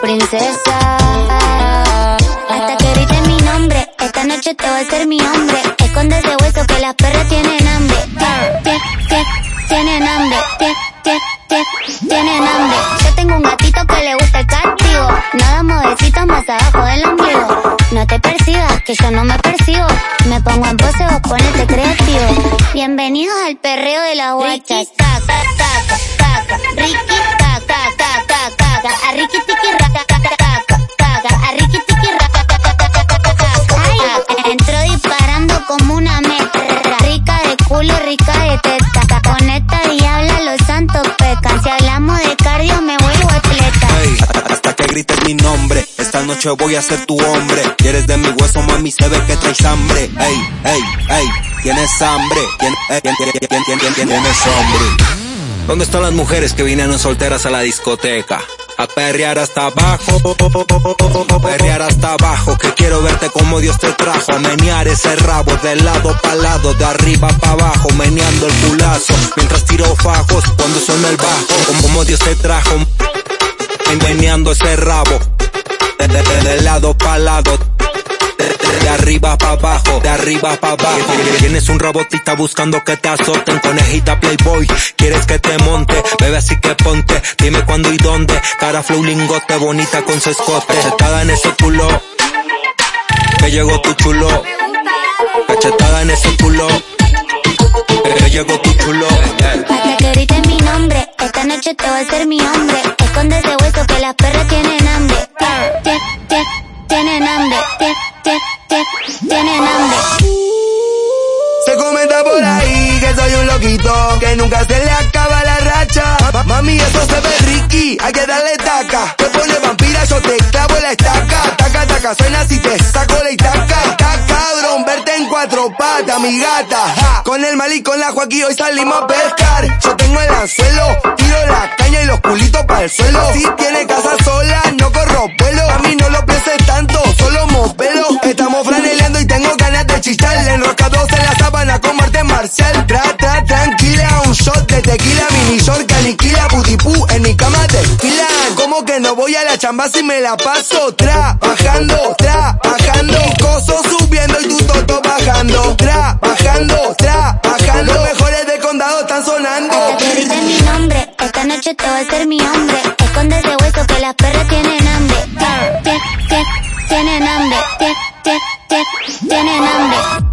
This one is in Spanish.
princesa. Hasta que grites mi nombre, esta noche te voy a ser mi hombre. Esconde ese hueso que las perras tienen hambre. Tienen hambre, tienen hambre. Yo tengo un gatito que le gusta el castigo. Nada modecito más abajo del ombligo. No te persigas, que yo no me persigo. Me pongo en pose, vos ponete creativo. Bienvenidos al perreo de las guachas. Rica de teta. Con esta diabla los santos pecan. Si hablamos de cardio me vuelvo atleta. Hey, hasta que grites mi nombre. Esta noche voy a ser tu hombre. Quieres de mi hueso, mami, se ve que traes hambre. Ey, ey, ey, tienes hambre. Tienes hambre. ¿Dónde están las mujeres que vinieron solteras a la discoteca? A perrear hasta abajo, a perrear hasta abajo, que quiero verte como Dios te trajo, a menear ese rabo de lado pa' lado, de arriba pa' abajo, meneando el culazo, mientras tiro fajos cuando suena el bajo, como Dios te trajo, meneando ese rabo, de, de lado pa' lado, de arriba pa' abajo, de arriba pa' abajo. Tienes un robotita buscando que te azoten, conejita playboy, quieres que te monte, bebe así que ponte, dime cuándo y dónde, cara flow lingote, bonita con su escote, cachetada en ese culo, que llegó tu chulo, cachetada en ese culo, que llegó tu chulo. Mi nombre, esta noche te voy a ser mi hombre, Se comenta por ahí que soy un loquito, que nunca se le acaba la racha. Mami, eso se ve Ricky, hay que darle taca. Te pone vampira, yo te clavo la estaca. Taca, taca, suena si te saco la itaca. Está cabrón, verte en cuatro patas, mi gata. Con el mal y con la Joaquín hoy salimos a pescar. Yo tengo el anzuelo, tiro la caña y los culitos para el suelo. Tequila, mini short, caniquila, putipú, en mi cama desfilan. Como que no voy a la chamba si me la paso trabajando, trabajando. Coso subiendo y tu toto bajando. Trabajando, trabajando. Los mejores de condado están sonando. Hasta grites mi nombre, esta noche te voy a ser mi hombre. Esconde ese hueso que las perras tienen hambre. Tienen hambre, tienen hambre.